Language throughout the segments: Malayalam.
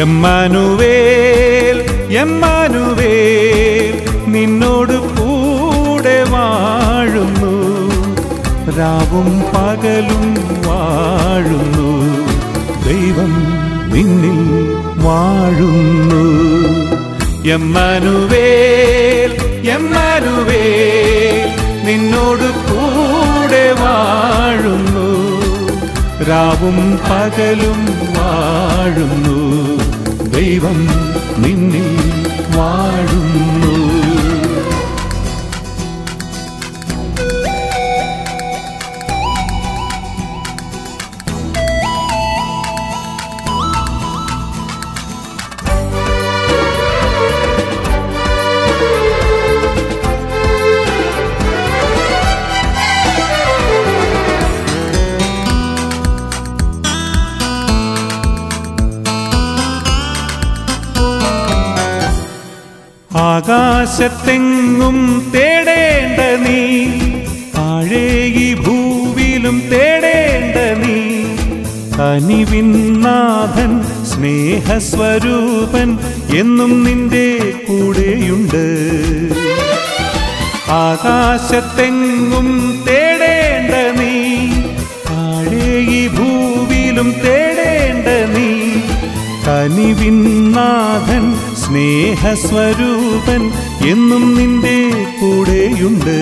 എമ്മാനുവേൽ എമ്മാനുവേൽ നിന്നോട് കൂടെ വാഴുന്നു. രാവും പകലും വാഴുന്നു. ദൈവം നിന്നിൽ വാഴുന്നു. എമ്മാനുവേൽ എമ്മാനുവേൽ നിന്നോട് കൂടെ വാഴുന്നു. രാവും പകലും വാഴുന്നു. ദൈവം നിന്നിൽ വാഴുന്നു ആകാശത്തെങ്ങും തേടേണ്ട നീ താഴെ ഭൂവിലും തേടേണ്ട നീ. തനിവിന്നാഥൻ സ്നേഹസ്വരൂപൻ എന്നും നിന്റെ കൂടെയുണ്ട്. ആകാശത്തെങ്ങും തേടേണ്ട നീ താഴെ ഭൂവിലും തേടേണ്ട നീ. കനിവിന്നാഥൻ സ്നേഹസ്വരൂപൻ എന്നും നിന്റെ കൂടെയുണ്ട്.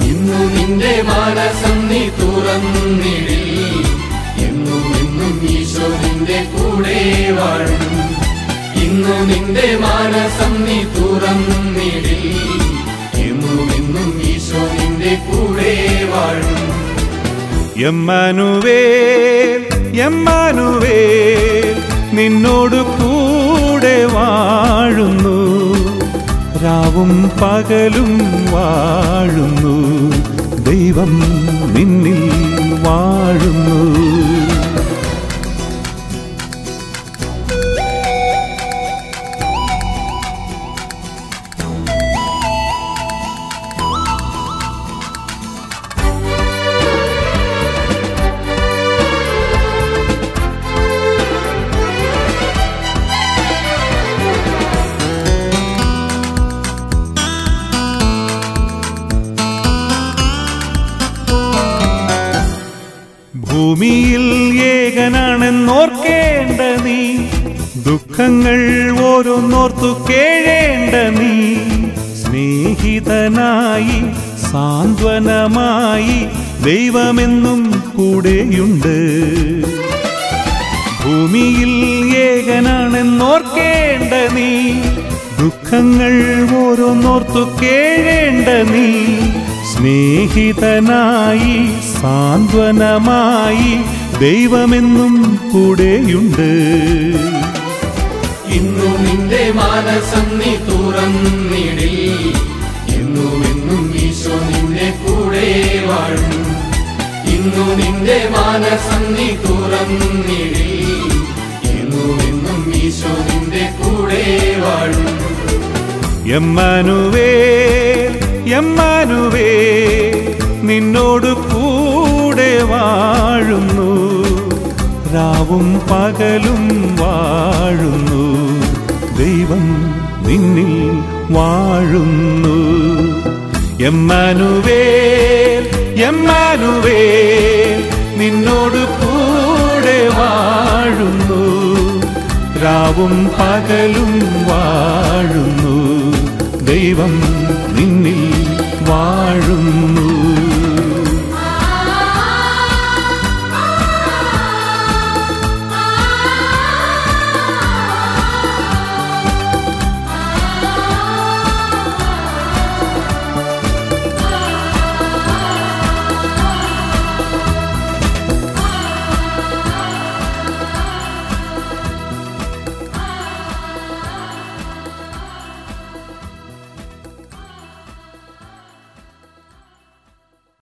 ഇന്നു നിന്റെ മാനസം നീ തുറന്നിടിൽ. എന്നും എന്നും ഈശോ നിന്റെ കൂടെ വാഴും. ഇന്നു നിന്റെ മാനസം നീ തുറന്നിടിൽ. എന്നും എന്നും ഈശോ നിന്റെ കൂടെ വാഴും. എമ്മാനുവേ എമ്മാനുവേ നിന്നോട് കൂടെ രാവും പകലും വാഴുന്നു. ദൈവം നിന്നിൽ വാഴുന്നു. ഭൂമിയിൽ ഏകനാണെന്നോർക്കേണ്ട നീ. ദുഃഖങ്ങൾ ഓരോന്നോർത്തു കേഴേണ്ട നീ. സ്നേഹിതനായി സാന്ത്വനമായി ദൈവമെന്നും കൂടെയുണ്ട്. ഭൂമിയിൽ ഏകനാണെന്നോർക്കേണ്ട നീ. ദുഃഖങ്ങൾ ഓരോന്നോർത്തു കേഴേണ്ട നീ. സ്നേഹിതനായി സാന്ത്വനമായി ദൈവമെന്നും കൂടെയുണ്ട്. ഇന്നു നിന്റെ മാനസം നീ തുറന്നിടിൽ. എന്നും എന്നും ഈശോ നിന്റെ കൂടെ വാഴും. ഇന്നു നിന്റെ മാനസം നീ തുറന്നിടിൽ. എന്നും എന്നും ഈശോ നിന്റെ കൂടെ വാഴും. എമ്മാനുവേൽ എമ്മാനുവേൽ നിന്നോട് കൂടെ വാഴുന്നു. രാവും പകലും വാഴുന്നു. ദൈവം നിന്നിൽ വാഴുന്നു. എമ്മാനുവേൽ എമ്മാനുവേൽ നിന്നോട് കൂടെ വാഴുന്നു. രാവും പകലും വാഴുന്നു. ദൈവം നിന്നിൽ വാഴുന്നു.